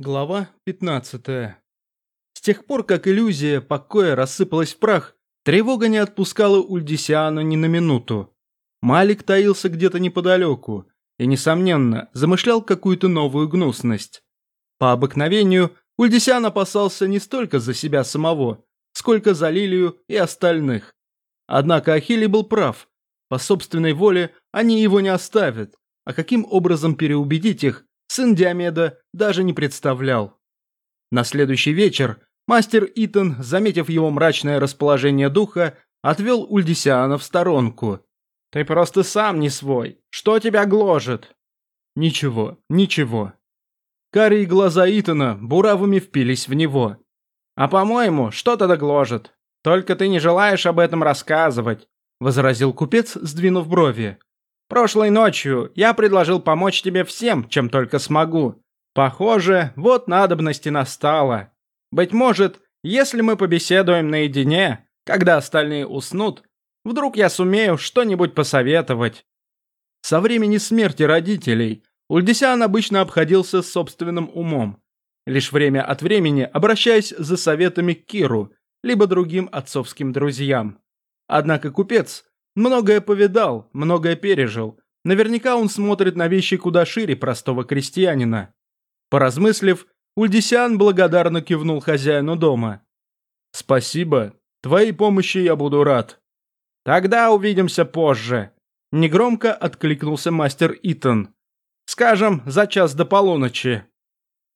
Глава 15. С тех пор, как иллюзия покоя рассыпалась в прах, тревога не отпускала Ульдисиана ни на минуту. Малик таился где-то неподалеку и, несомненно, замышлял какую-то новую гнусность. По обыкновению, Ульдисиан опасался не столько за себя самого, сколько за Лилию и остальных. Однако Ахилий был прав. По собственной воле они его не оставят, а каким образом переубедить их, сын Диомеда даже не представлял. На следующий вечер мастер Итан, заметив его мрачное расположение духа, отвел Ульдисиана в сторонку. «Ты просто сам не свой. Что тебя гложет?» «Ничего, ничего». Карие глаза Итана буравами впились в него. «А по-моему, что тогда гложет? Только ты не желаешь об этом рассказывать», — возразил купец, сдвинув брови. Прошлой ночью я предложил помочь тебе всем, чем только смогу. Похоже, вот надобности настала. Быть может, если мы побеседуем наедине, когда остальные уснут, вдруг я сумею что-нибудь посоветовать. Со времени смерти родителей Ульдисян обычно обходился собственным умом, лишь время от времени обращаясь за советами к Киру, либо другим отцовским друзьям. Однако купец Многое повидал, многое пережил. Наверняка он смотрит на вещи куда шире простого крестьянина. Поразмыслив, Ульдисян благодарно кивнул хозяину дома. «Спасибо. Твоей помощи я буду рад». «Тогда увидимся позже», – негромко откликнулся мастер Итан. «Скажем, за час до полуночи».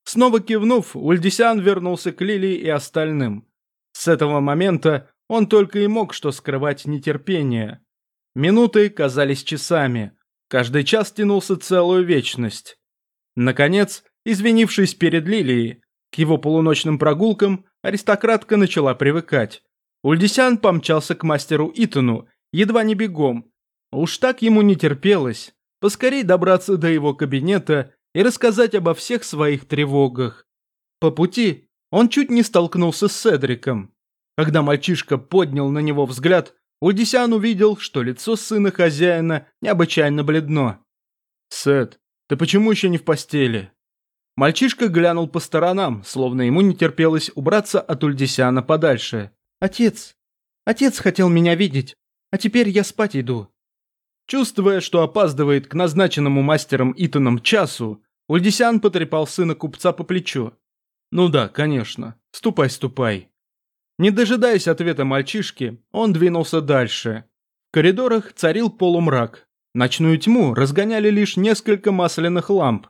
Снова кивнув, Ульдисян вернулся к Лилии и остальным. С этого момента он только и мог что скрывать нетерпение. Минуты казались часами. Каждый час тянулся целую вечность. Наконец, извинившись перед Лилией, к его полуночным прогулкам аристократка начала привыкать. Ульдисян помчался к мастеру Итану, едва не бегом. Уж так ему не терпелось. Поскорей добраться до его кабинета и рассказать обо всех своих тревогах. По пути он чуть не столкнулся с Седриком. Когда мальчишка поднял на него взгляд, Удисян увидел, что лицо сына хозяина необычайно бледно. «Сет, ты почему еще не в постели?» Мальчишка глянул по сторонам, словно ему не терпелось убраться от Ульдисяна подальше. «Отец! Отец хотел меня видеть, а теперь я спать иду». Чувствуя, что опаздывает к назначенному мастером Итаном часу, Ульдисян потрепал сына купца по плечу. «Ну да, конечно. Ступай, ступай. Не дожидаясь ответа мальчишки, он двинулся дальше. В коридорах царил полумрак. Ночную тьму разгоняли лишь несколько масляных ламп.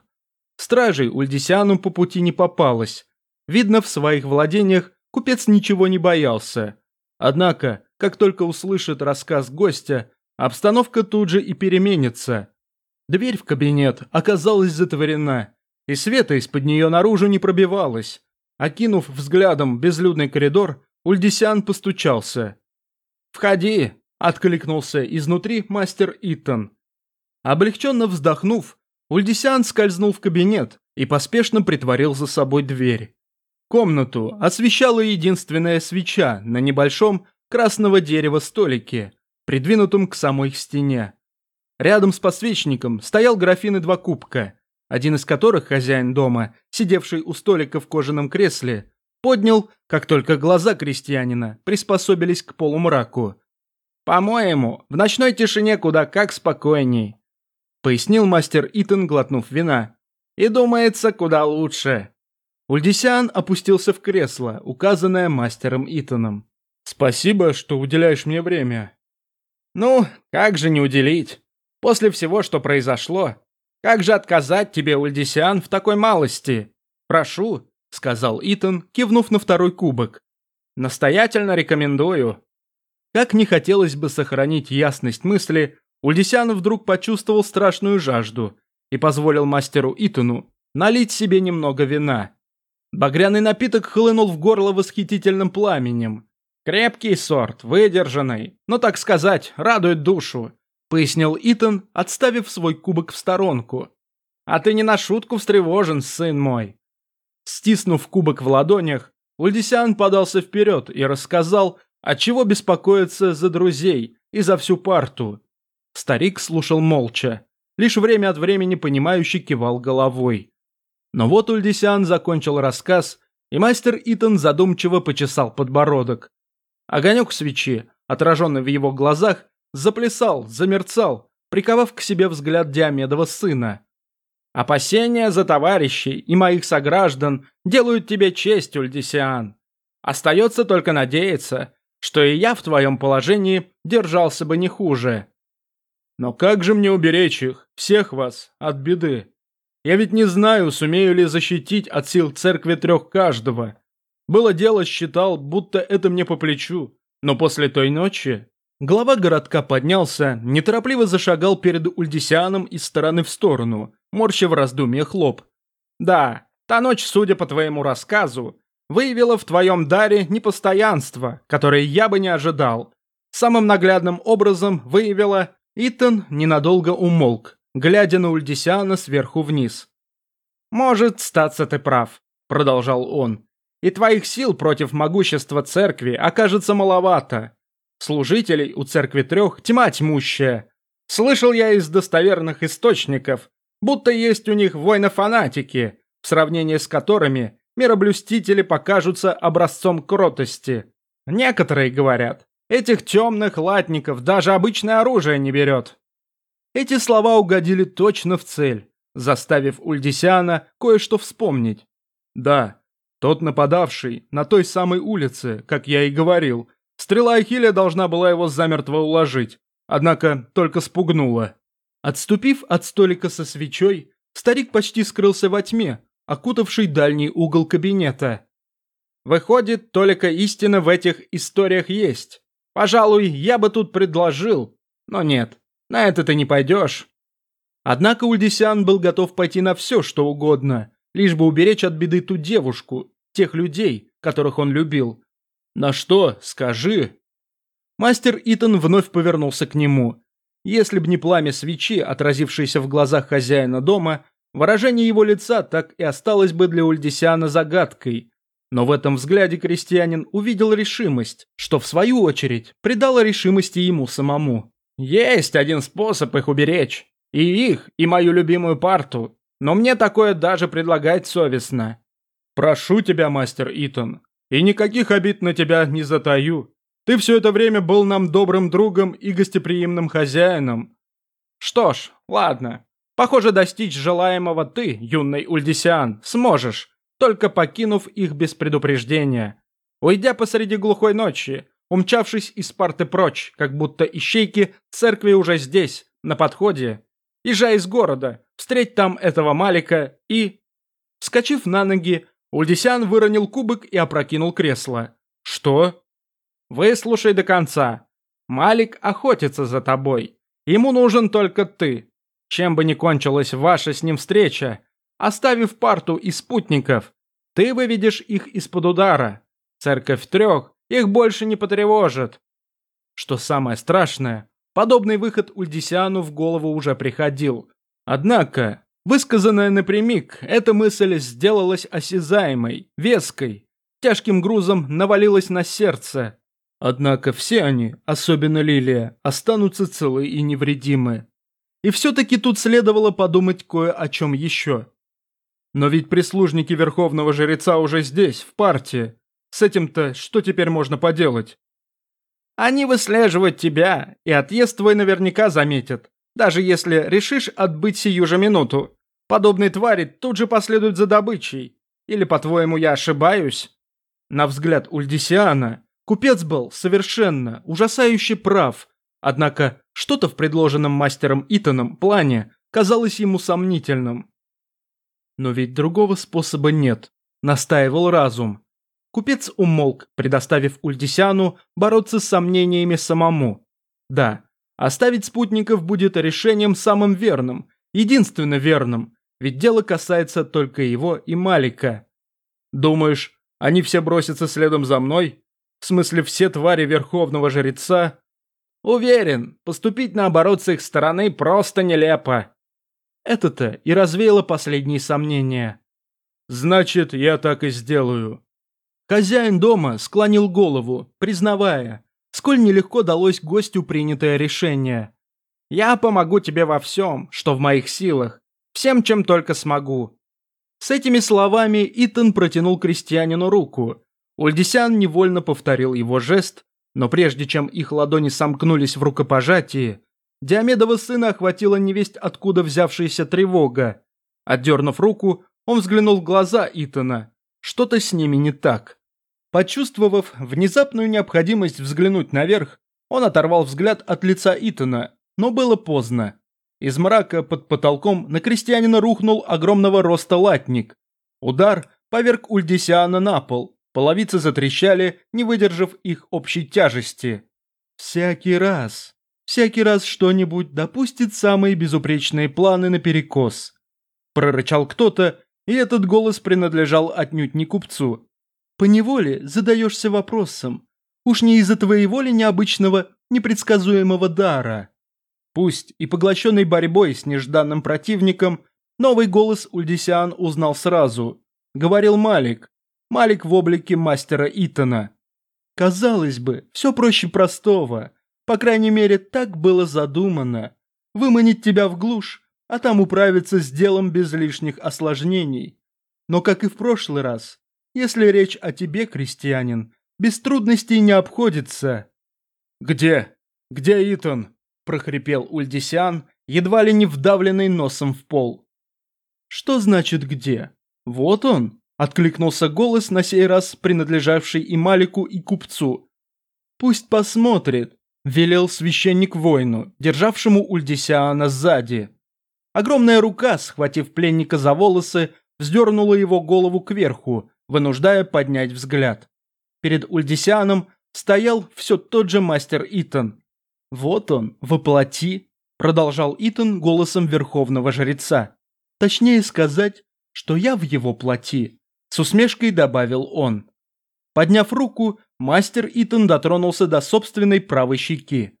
Стражей Ульдисяну по пути не попалось. Видно, в своих владениях купец ничего не боялся. Однако, как только услышит рассказ гостя, обстановка тут же и переменится. Дверь в кабинет оказалась затворена, и света из-под нее наружу не пробивалось. Окинув взглядом безлюдный коридор, Ульдисян постучался. «Входи!» – откликнулся изнутри мастер Итан. Облегченно вздохнув, Ульдисян скользнул в кабинет и поспешно притворил за собой дверь. Комнату освещала единственная свеча на небольшом красного дерева столике, придвинутом к самой стене. Рядом с подсвечником стоял графин и два кубка, один из которых хозяин дома, сидевший у столика в кожаном кресле, Поднял, как только глаза крестьянина приспособились к полумраку. «По-моему, в ночной тишине куда как спокойней», пояснил мастер Итан, глотнув вина. «И думается, куда лучше». Ульдисян опустился в кресло, указанное мастером Итаном. «Спасибо, что уделяешь мне время». «Ну, как же не уделить? После всего, что произошло, как же отказать тебе, Ульдисян, в такой малости? Прошу, — сказал Итан, кивнув на второй кубок. «Настоятельно рекомендую». Как не хотелось бы сохранить ясность мысли, Ульдисян вдруг почувствовал страшную жажду и позволил мастеру Итану налить себе немного вина. Багряный напиток хлынул в горло восхитительным пламенем. «Крепкий сорт, выдержанный, но, так сказать, радует душу», — пояснил Итан, отставив свой кубок в сторонку. «А ты не на шутку встревожен, сын мой. Стиснув кубок в ладонях, Ульдисян подался вперед и рассказал, отчего беспокоиться за друзей и за всю парту. Старик слушал молча, лишь время от времени понимающе кивал головой. Но вот Ульдисиан закончил рассказ, и мастер Итан задумчиво почесал подбородок. Огонек свечи, отраженный в его глазах, заплясал, замерцал, приковав к себе взгляд Диамедова сына. «Опасения за товарищей и моих сограждан делают тебе честь, Ульдисиан. Остается только надеяться, что и я в твоем положении держался бы не хуже. Но как же мне уберечь их, всех вас, от беды? Я ведь не знаю, сумею ли защитить от сил церкви трех каждого. Было дело, считал, будто это мне по плечу. Но после той ночи... Глава городка поднялся, неторопливо зашагал перед Ульдисианом из стороны в сторону, морща в раздумье хлоп. «Да, та ночь, судя по твоему рассказу, выявила в твоем даре непостоянство, которое я бы не ожидал. Самым наглядным образом выявила... Итан ненадолго умолк, глядя на Ульдисиана сверху вниз. «Может, статься ты прав», — продолжал он. «И твоих сил против могущества церкви окажется маловато. Служителей у церкви трех тьма тьмущая. Слышал я из достоверных источников, будто есть у них воины-фанатики, в сравнении с которыми мироблюстители покажутся образцом кротости. Некоторые говорят, этих темных латников даже обычное оружие не берет. Эти слова угодили точно в цель, заставив Ульдисиана кое-что вспомнить. Да, тот нападавший на той самой улице, как я и говорил, стрела Ахилля должна была его замертво уложить, однако только спугнула. Отступив от столика со свечой, старик почти скрылся во тьме, окутавший дальний угол кабинета. Выходит, только истина в этих историях есть. Пожалуй, я бы тут предложил, но нет, на это ты не пойдешь. Однако Ульдисян был готов пойти на все, что угодно, лишь бы уберечь от беды ту девушку, тех людей, которых он любил. На что, скажи? Мастер Итан вновь повернулся к нему. Если б не пламя свечи, отразившееся в глазах хозяина дома, Выражение его лица так и осталось бы для Ульдисиана загадкой. Но в этом взгляде крестьянин увидел решимость, что в свою очередь придало решимости ему самому. «Есть один способ их уберечь. И их, и мою любимую парту. Но мне такое даже предлагать совестно». «Прошу тебя, мастер Итан, и никаких обид на тебя не затаю. Ты все это время был нам добрым другом и гостеприимным хозяином». «Что ж, ладно, Похоже, достичь желаемого ты, юный Ульдисиан, сможешь, только покинув их без предупреждения. Уйдя посреди глухой ночи, умчавшись из парты прочь, как будто ищейки церкви уже здесь, на подходе. Езжай из города, встреть там этого Малика и... Вскочив на ноги, Ульдисиан выронил кубок и опрокинул кресло. «Что?» «Выслушай до конца. Малик охотится за тобой. Ему нужен только ты. Чем бы ни кончилась ваша с ним встреча, оставив парту и спутников, ты выведешь их из-под удара. Церковь трех их больше не потревожит. Что самое страшное, подобный выход Ульдисиану в голову уже приходил. Однако, высказанная напрямик, эта мысль сделалась осязаемой, веской, тяжким грузом навалилась на сердце. Однако все они, особенно Лилия, останутся целы и невредимы. И все-таки тут следовало подумать кое о чем еще. Но ведь прислужники Верховного Жреца уже здесь, в партии. С этим-то что теперь можно поделать? Они выслеживают тебя, и отъезд твой наверняка заметят. Даже если решишь отбыть сию же минуту. Подобные твари тут же последуют за добычей. Или, по-твоему, я ошибаюсь? На взгляд Ульдисиана, купец был совершенно, ужасающе прав, Однако что-то в предложенном мастером Итаном плане казалось ему сомнительным. Но ведь другого способа нет, настаивал разум. Купец умолк, предоставив Ульдисяну бороться с сомнениями самому. Да, оставить спутников будет решением самым верным, единственно верным, ведь дело касается только его и Малика. Думаешь, они все бросятся следом за мной? В смысле, все твари Верховного Жреца? Уверен, поступить наоборот с их стороны просто нелепо. Это-то и развеяло последние сомнения. Значит, я так и сделаю. Хозяин дома склонил голову, признавая, сколь нелегко далось гостю принятое решение. Я помогу тебе во всем, что в моих силах, всем, чем только смогу. С этими словами Итан протянул крестьянину руку. Ульдисян невольно повторил его жест, но прежде чем их ладони сомкнулись в рукопожатии, Диамедова сына охватила невесть откуда взявшаяся тревога. Отдернув руку, он взглянул в глаза Итана. Что-то с ними не так. Почувствовав внезапную необходимость взглянуть наверх, он оторвал взгляд от лица Итана, но было поздно. Из мрака под потолком на крестьянина рухнул огромного роста латник. Удар поверг Ульдисиана на пол, половицы затрещали, не выдержав их общей тяжести. «Всякий раз, всякий раз что-нибудь допустит самые безупречные планы наперекос», прорычал кто-то, и этот голос принадлежал отнюдь не купцу. Поневоле задаешься вопросом, уж не из-за твоего ли необычного, непредсказуемого дара? Пусть и поглощенный борьбой с нежданным противником, новый голос Ульдисиан узнал сразу. Говорил Малик. Малик в облике мастера Итана. Казалось бы, все проще простого. По крайней мере, так было задумано. Выманить тебя в глушь, а там управиться с делом без лишних осложнений. Но, как и в прошлый раз, если речь о тебе, крестьянин, без трудностей не обходится». «Где? Где Итан?» – прохрипел Ульдисиан, едва ли не вдавленный носом в пол. «Что значит где? Вот он!» – откликнулся голос, на сей раз принадлежавший и Малику, и купцу. «Пусть посмотрит», – велел священник воину, державшему Ульдисиана сзади. Огромная рука, схватив пленника за волосы, вздернула его голову кверху, вынуждая поднять взгляд. Перед Ульдисианом стоял все тот же мастер Итан. «Вот он, воплоти», – продолжал Итан голосом верховного жреца. «Точнее сказать, что я в его плоти», – с усмешкой добавил он. Подняв руку, мастер Итан дотронулся до собственной правой щеки.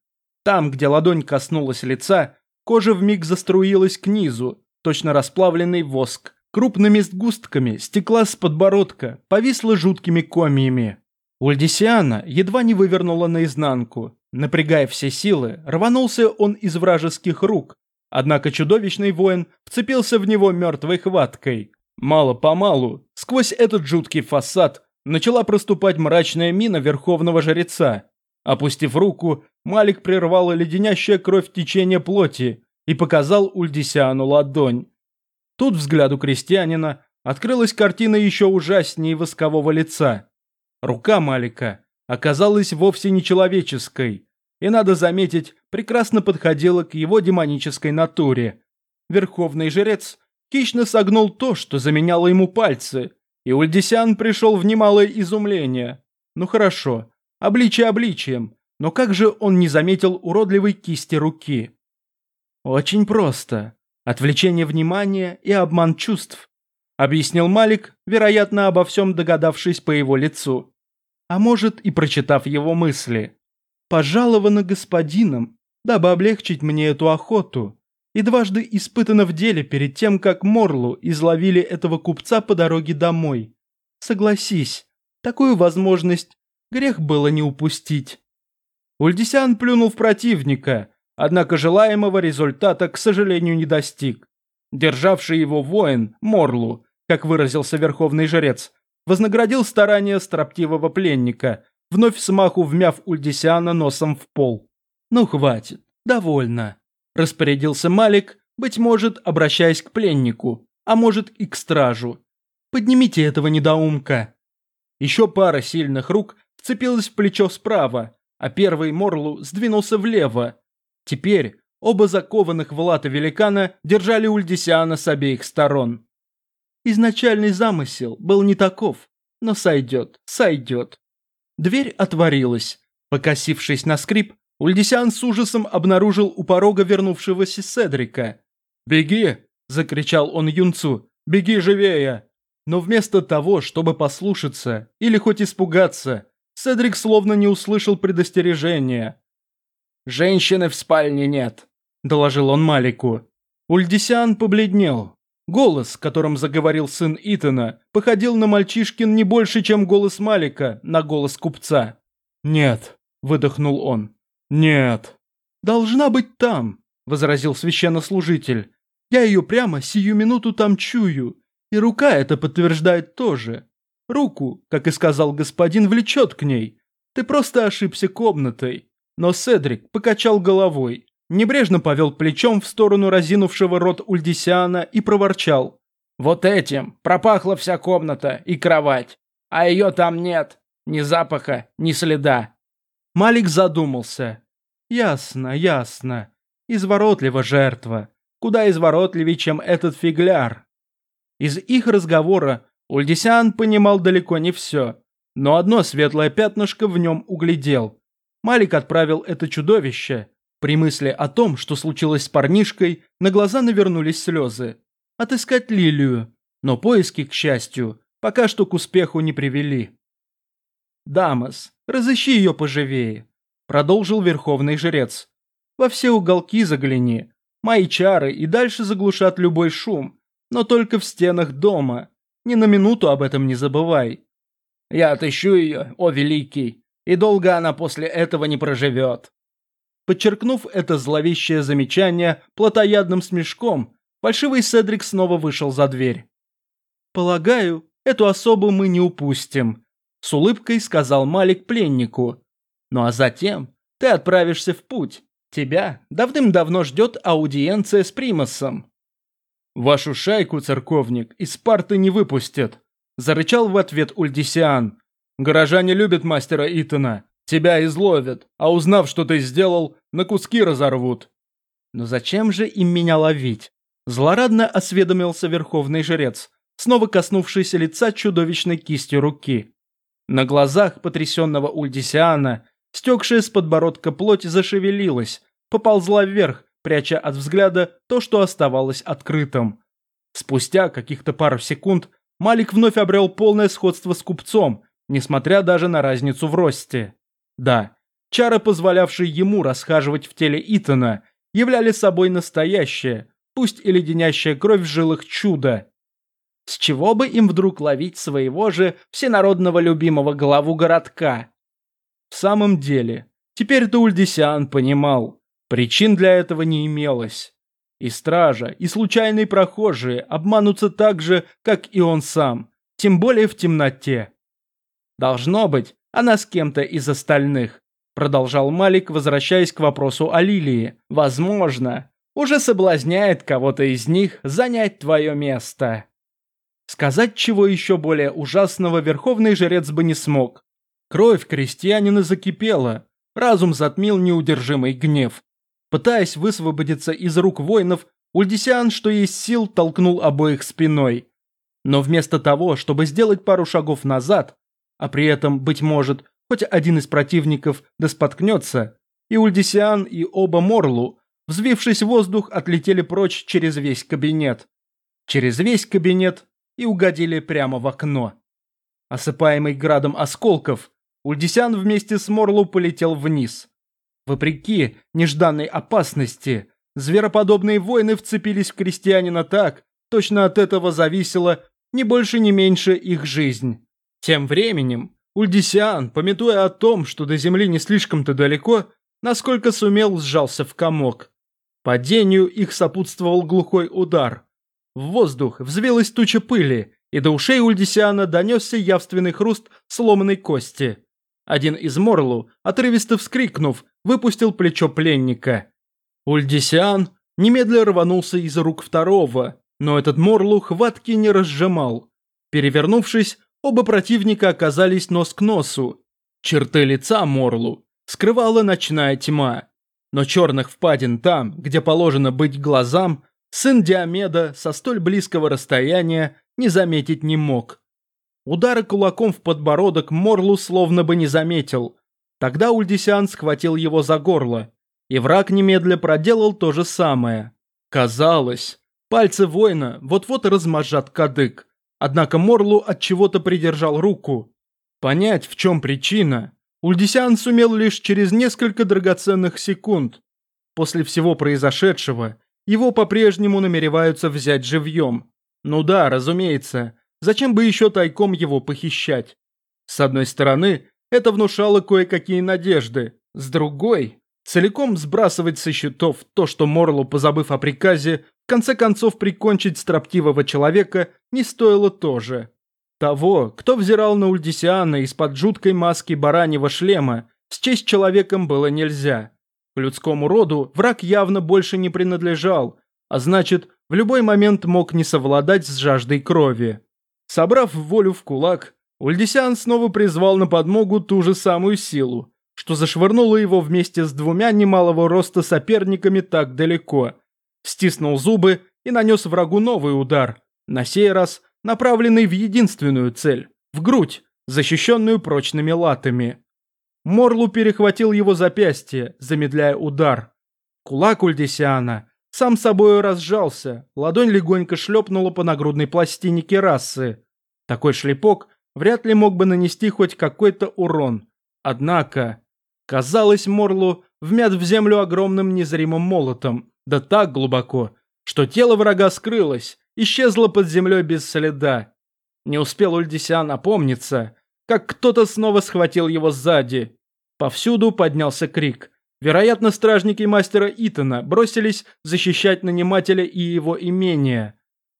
Там, где ладонь коснулась лица, кожа вмиг заструилась к низу, точно расплавленный воск. Крупными сгустками стекла с подбородка, повисла жуткими комьями. Ульдисиана едва не вывернула наизнанку. Напрягая все силы, рванулся он из вражеских рук. Однако чудовищный воин вцепился в него мертвой хваткой. Мало-помалу, сквозь этот жуткий фасад, начала проступать мрачная мина верховного жреца. Опустив руку, Малик прервал леденящая кровь течение плоти и показал Ульдисиану ладонь. Тут взгляду крестьянина открылась картина еще ужаснее воскового лица. Рука Малика оказалась вовсе не человеческой, и, надо заметить, прекрасно подходила к его демонической натуре. Верховный жрец хищно согнул то, что заменяло ему пальцы, и Ульдисян пришел в немалое изумление. Ну хорошо, обличие обличием, но как же он не заметил уродливой кисти руки? Очень просто. Отвлечение внимания и обман чувств. Объяснил Малик, вероятно, обо всем догадавшись по его лицу. А может и прочитав его мысли. Пожаловано господином, дабы облегчить мне эту охоту. И дважды испытано в деле перед тем, как Морлу изловили этого купца по дороге домой. Согласись, такую возможность грех было не упустить. Ульдисян плюнул в противника, Однако желаемого результата, к сожалению, не достиг. Державший его воин, Морлу, как выразился верховный жрец, вознаградил старания строптивого пленника, вновь смаху вмяв Ульдисиана носом в пол. «Ну хватит, довольно», – распорядился Малик, быть может, обращаясь к пленнику, а может и к стражу. «Поднимите этого недоумка». Еще пара сильных рук вцепилась в плечо справа, а первый Морлу сдвинулся влево, Теперь оба закованных в латы великана держали Ульдисиана с обеих сторон. Изначальный замысел был не таков, но сойдет, сойдет. Дверь отворилась. Покосившись на скрип, Ульдисиан с ужасом обнаружил у порога вернувшегося Седрика. «Беги!» – закричал он юнцу. «Беги живее!» Но вместо того, чтобы послушаться или хоть испугаться, Седрик словно не услышал предостережения. «Женщины в спальне нет», – доложил он Малику. Ульдисиан побледнел. Голос, которым заговорил сын Итана, походил на мальчишкин не больше, чем голос Малика на голос купца. «Нет», – выдохнул он. «Нет». «Должна быть там», – возразил священнослужитель. «Я ее прямо сию минуту там чую. И рука это подтверждает тоже. Руку, как и сказал господин, влечет к ней. Ты просто ошибся комнатой. Но Седрик покачал головой, небрежно повел плечом в сторону разинувшего рот Ульдисиана и проворчал. «Вот этим пропахла вся комната и кровать, а ее там нет, ни запаха, ни следа». Малик задумался. «Ясно, ясно. Изворотлива жертва. Куда изворотливее, чем этот фигляр». Из их разговора Ульдисиан понимал далеко не все, но одно светлое пятнышко в нем углядел. Малик отправил это чудовище. При мысли о том, что случилось с парнишкой, на глаза навернулись слезы. Отыскать Лилию, но поиски, к счастью, пока что к успеху не привели. «Дамас, разыщи ее поживее», — продолжил верховный жрец. «Во все уголки загляни. Мои чары и дальше заглушат любой шум, но только в стенах дома. Ни на минуту об этом не забывай». «Я отыщу ее, о великий, и долго она после этого не проживет». Подчеркнув это зловещее замечание плотоядным смешком, фальшивый Седрик снова вышел за дверь. «Полагаю, эту особу мы не упустим», — с улыбкой сказал Малик пленнику. «Ну а затем ты отправишься в путь. Тебя давным-давно ждет аудиенция с Примасом». «Вашу шайку, церковник, из парты не выпустят», — зарычал в ответ Ульдисиан. «Горожане любят мастера Итана. Тебя изловят, а узнав, что ты сделал, на куски разорвут». «Но зачем же им меня ловить?» Злорадно осведомился верховный жрец, снова коснувшийся лица чудовищной кистью руки. На глазах потрясенного Ульдисиана стекшая с подбородка плоть зашевелилась, поползла вверх, пряча от взгляда то, что оставалось открытым. Спустя каких-то пару секунд Малик вновь обрел полное сходство с купцом, несмотря даже на разницу в росте. Да, чары, позволявшие ему расхаживать в теле Итана, являли собой настоящее, пусть и леденящее кровь в жилах чудо. С чего бы им вдруг ловить своего же всенародного любимого главу городка? В самом деле, теперь Дульдисиан понимал, причин для этого не имелось. И стража, и случайные прохожие обманутся так же, как и он сам, тем более в темноте. Должно быть, она с кем-то из остальных, продолжал Малик, возвращаясь к вопросу о Лилии. Возможно, уже соблазняет кого-то из них занять твое место. Сказать чего еще более ужасного верховный жрец бы не смог. Кровь крестьянина закипела, разум затмил неудержимый гнев. Пытаясь высвободиться из рук воинов, Ульдисиан, что есть сил, толкнул обоих спиной. Но вместо того, чтобы сделать пару шагов назад, а при этом, быть может, хоть один из противников да споткнется, и Ульдисиан, и оба Морлу, взвившись в воздух, отлетели прочь через весь кабинет. Через весь кабинет и угодили прямо в окно. Осыпаемый градом осколков, Ульдисян вместе с Морлу полетел вниз. Вопреки нежданной опасности, звероподобные воины вцепились в крестьянина так, точно от этого зависела ни больше, ни меньше их жизнь. Тем временем Ульдисиан, пометуя о том, что до земли не слишком-то далеко, насколько сумел, сжался в комок. Падению их сопутствовал глухой удар. В воздух взвилась туча пыли, и до ушей Ульдисиана донесся явственный хруст сломанной кости. Один из Морлу, отрывисто вскрикнув, выпустил плечо пленника. Ульдисиан немедля рванулся из рук второго, но этот Морлу хватки не разжимал. Перевернувшись, оба противника оказались нос к носу. Черты лица Морлу скрывала ночная тьма, но черных впадин там, где положено быть глазам, Сын Диомеда со столь близкого расстояния не заметить не мог. Удары кулаком в подбородок Морлу словно бы не заметил. Тогда Ульдисиан схватил его за горло, и враг немедля проделал то же самое. Казалось, пальцы воина вот-вот размажат кадык, однако Морлу от чего-то придержал руку. Понять, в чем причина, Ульдисиан сумел лишь через несколько драгоценных секунд. После всего произошедшего его по-прежнему намереваются взять живьем. Ну да, разумеется, зачем бы еще тайком его похищать? С одной стороны, это внушало кое-какие надежды, с другой, целиком сбрасывать со счетов то, что Морло, позабыв о приказе, конце концов, прикончить строптивого человека не стоило тоже. Того, кто взирал на Ульдисиана из-под жуткой маски бараньего шлема, счесть человеком было нельзя. К людскому роду враг явно больше не принадлежал, а значит, в любой момент мог не совладать с жаждой крови. Собрав волю в кулак, Ульдисиан снова призвал на подмогу ту же самую силу, что зашвырнуло его вместе с двумя немалого роста соперниками так далеко. Стиснул зубы и нанес врагу новый удар, на сей раз направленный в единственную цель – в грудь, защищенную прочными латами. Морлу перехватил его запястье, замедляя удар. Кулак Ульдисиана сам собой разжался, ладонь легонько шлепнула по нагрудной пластине керасы. Такой шлепок вряд ли мог бы нанести хоть какой-то урон. Однако, казалось, Морлу вмят в землю огромным незримым молотом, да так глубоко, что тело врага скрылось, исчезло под землей без следа. Не успел Ульдисиан опомниться, как кто-то снова схватил его сзади. Повсюду поднялся крик. Вероятно, стражники мастера Итана бросились защищать нанимателя и его имение.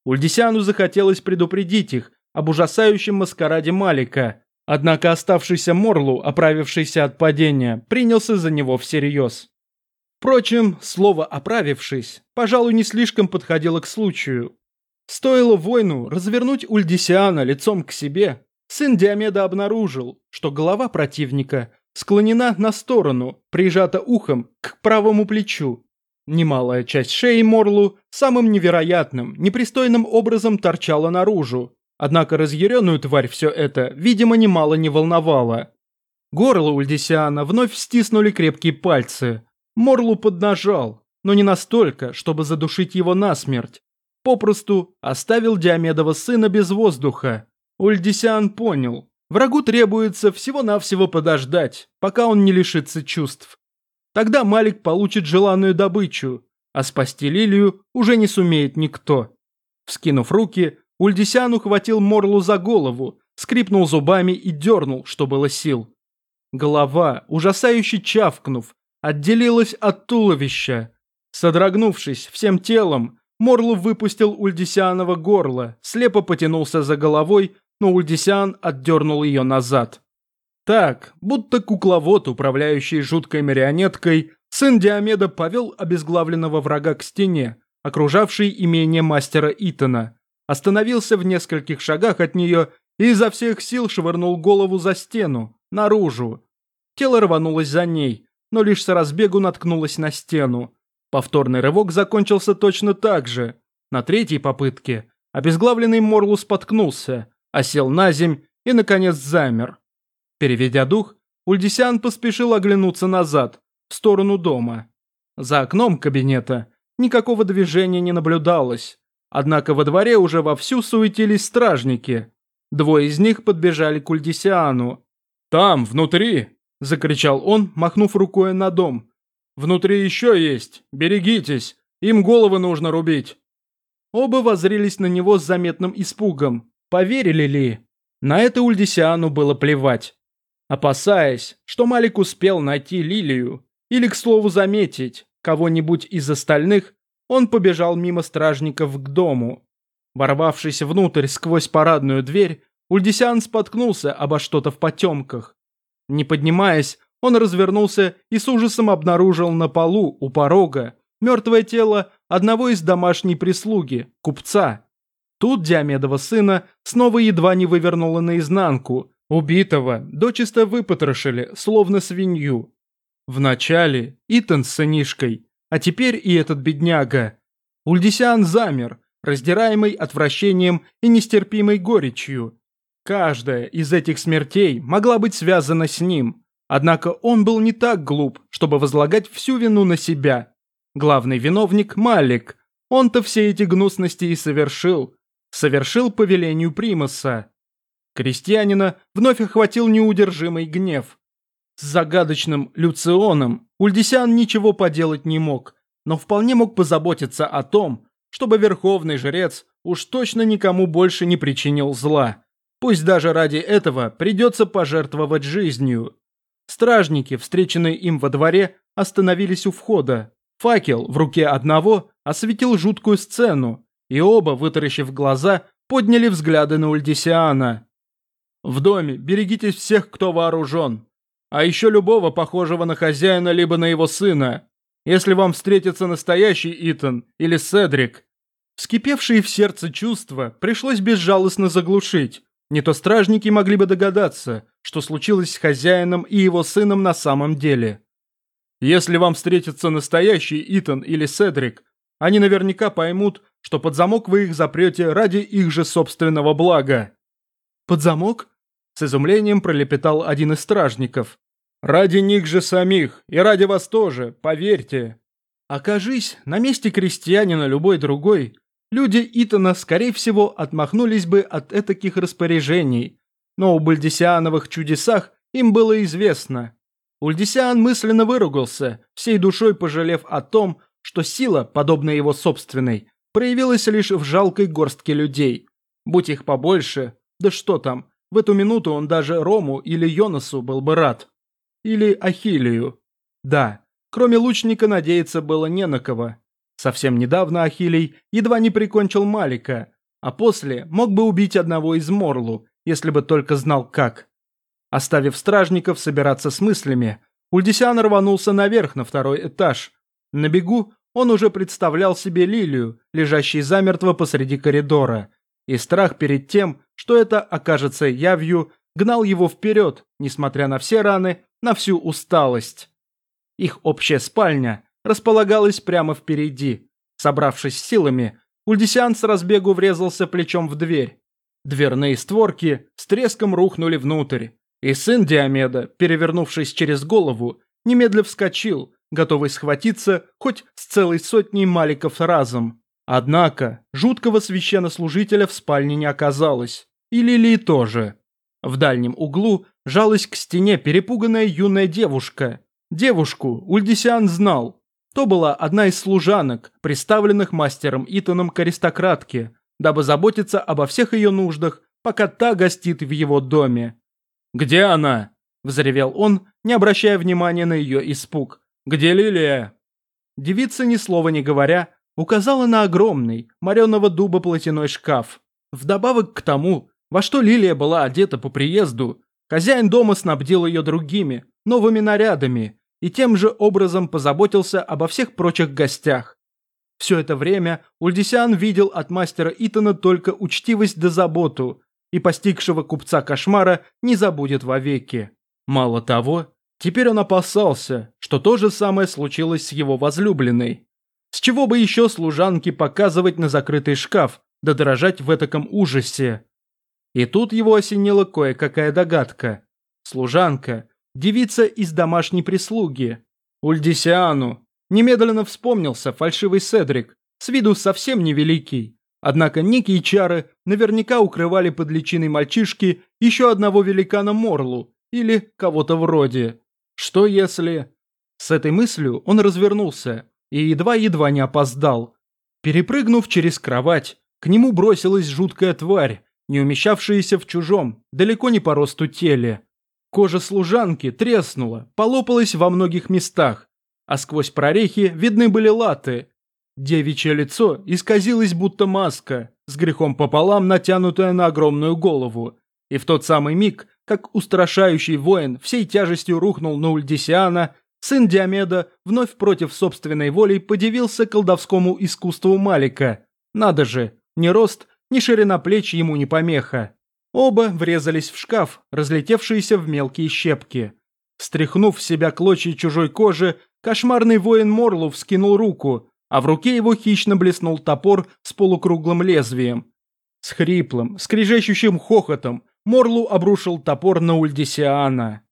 Ульдисиану захотелось предупредить их об ужасающем маскараде Малика, однако оставшийся Морлу, оправившийся от падения, принялся за него всерьез. Впрочем, слово «оправившись», пожалуй, не слишком подходило к случаю. Стоило воину развернуть Ульдисиана лицом к себе, сын Диомеда обнаружил, что голова противника склонена на сторону, прижата ухом к правому плечу. Немалая часть шеи Морлу самым невероятным, непристойным образом торчала наружу, однако разъяренную тварь все это, видимо, немало не волновало. Горло Ульдисиана вновь стиснули крепкие пальцы – Морлу поднажал, но не настолько, чтобы задушить его насмерть. Попросту оставил Диамедова сына без воздуха. Ульдисиан понял, врагу требуется всего-навсего подождать, пока он не лишится чувств. Тогда Малик получит желанную добычу, а спасти Лилию уже не сумеет никто. Вскинув руки, Ульдисиан ухватил Морлу за голову, скрипнул зубами и дернул, что было сил. Голова, ужасающе чавкнув, отделилась от туловища. Содрогнувшись всем телом, Морлу выпустил Ульдисианова горло, слепо потянулся за головой, но Ульдисиан отдернул ее назад. Так, будто кукловод, управляющий жуткой марионеткой, сын Диомеда повел обезглавленного врага к стене, окружавшей имение мастера Итана, остановился в нескольких шагах от нее и изо всех сил швырнул голову за стену, наружу. Тело рванулось за ней, но лишь с разбегу наткнулась на стену. Повторный рывок закончился точно так же. На третьей попытке обезглавленный Морлу споткнулся, осел на земь и, наконец, замер. Переведя дух, Ульдисян поспешил оглянуться назад, в сторону дома. За окном кабинета никакого движения не наблюдалось, однако во дворе уже вовсю суетились стражники. Двое из них подбежали к Ульдисиану. «Там, внутри!» – закричал он, махнув рукой на дом. «Внутри еще есть! Берегитесь! Им головы нужно рубить!» Оба воззрелись на него с заметным испугом. Поверили ли? На это Ульдисиану было плевать. Опасаясь, что Малик успел найти Лилию, или, к слову, заметить кого-нибудь из остальных, он побежал мимо стражников к дому. Ворвавшись внутрь сквозь парадную дверь, Ульдисиан споткнулся обо что-то в потемках. Не поднимаясь, он развернулся и с ужасом обнаружил на полу у порога мертвое тело одного из домашней прислуги, купца. Тут Диамедова сына снова едва не вывернуло наизнанку. Убитого дочисто выпотрошили, словно свинью. Вначале Итан с сынишкой, а теперь и этот бедняга. Ульдисиан замер, раздираемый отвращением и нестерпимой горечью. Каждая из этих смертей могла быть связана с ним. Однако он был не так глуп, чтобы возлагать всю вину на себя. Главный виновник – Малик. Он-то все эти гнусности и совершил. Совершил по велению Примаса. Крестьянина вновь охватил неудержимый гнев. С загадочным Люционом Ульдисян ничего поделать не мог, но вполне мог позаботиться о том, чтобы верховный жрец уж точно никому больше не причинил зла. Пусть даже ради этого придется пожертвовать жизнью. Стражники, встреченные им во дворе, остановились у входа. Факел в руке одного осветил жуткую сцену, и оба, вытаращив глаза, подняли взгляды на Ульдисиана. «В доме берегитесь всех, кто вооружен, а еще любого похожего на хозяина либо на его сына. Если вам встретится настоящий Итан или Седрик». Вскипевшие в сердце чувства пришлось безжалостно заглушить. Не то стражники могли бы догадаться, что случилось с хозяином и его сыном на самом деле. Если вам встретится настоящий Итан или Седрик, они наверняка поймут, что под замок вы их запрете ради их же собственного блага. Под замок? С изумлением пролепетал один из стражников. Ради них же самих, и ради вас тоже, поверьте. Окажись, на месте крестьянина любой другой, люди Итана, скорее всего, отмахнулись бы от этаких распоряжений. Но о бальдисиановых чудесах им было известно. Ульдисиан мысленно выругался, всей душой пожалев о том, что сила, подобная его собственной, проявилась лишь в жалкой горстке людей. Будь их побольше, да что там, в эту минуту он даже Рому или Йонасу был бы рад. Или Ахилию. Да, кроме лучника надеяться было не на кого. Совсем недавно Ахилий едва не прикончил Малика, а после мог бы убить одного из Морлу, если бы только знал как. Оставив стражников собираться с мыслями, Ульдисиан рванулся наверх на второй этаж. На бегу он уже представлял себе Лилию, лежащей замертво посреди коридора, и страх перед тем, что это окажется явью, гнал его вперед, несмотря на все раны, на всю усталость. Их общая спальня располагалась прямо впереди. Собравшись силами, Ульдисиан с разбегу врезался плечом в дверь. Дверные створки с треском рухнули внутрь, и сын Диомеда, перевернувшись через голову, немедля вскочил, готовый схватиться хоть с целой сотней маликов разом. Однако жуткого священнослужителя в спальне не оказалось. И Лилии тоже. В дальнем углу жалась к стене перепуганная юная девушка. Девушку Ульдисиан знал. То была одна из служанок, представленных мастером Итаном к аристократке, дабы заботиться обо всех ее нуждах, пока та гостит в его доме. «Где она?» – взревел он, не обращая внимания на ее испуг. «Где Лилия?» Девица, ни слова не говоря, указала на огромный, мореного дуба платяной шкаф. Вдобавок к тому, во что Лилия была одета по приезду, хозяин дома снабдил ее другими, новыми нарядами и тем же образом позаботился обо всех прочих гостях. Все это время Ульдисиан видел от мастера Итана только учтивость да заботу, и постигшего купца кошмара не забудет вовеки. Мало того, теперь он опасался, что то же самое случилось с его возлюбленной. С чего бы еще служанке показывать на закрытый шкаф, да дрожать в этаком ужасе? И тут его осенила кое-какая догадка. Служанка, девица из домашней прислуги. Ульдисиану. Немедленно вспомнился фальшивый Седрик, с виду совсем невеликий, Однако некие чары наверняка укрывали под личиной мальчишки еще одного великана Морлу или кого-то вроде. Что если... С этой мыслью он развернулся и едва-едва не опоздал. Перепрыгнув через кровать, к нему бросилась жуткая тварь, не умещавшаяся в чужом, далеко не по росту теле. Кожа служанки треснула, полопалась во многих местах, а сквозь прорехи видны были латы, Девичье лицо исказилось будто маска, с грехом пополам натянутая на огромную голову. И в тот самый миг, как устрашающий воин всей тяжестью рухнул на Ульдисиана, сын Диомеда вновь против собственной воли подивился колдовскому искусству Малика. Надо же, ни рост, ни ширина плеч ему не помеха. Оба врезались в шкаф, разлетевшиеся в мелкие щепки. Стряхнув в себя клочья чужой кожи, кошмарный воин Морлу вскинул руку, а в руке его хищно блеснул топор с полукруглым лезвием. С хриплым, скрежещущим хохотом Морлу обрушил топор на Ульдисиана.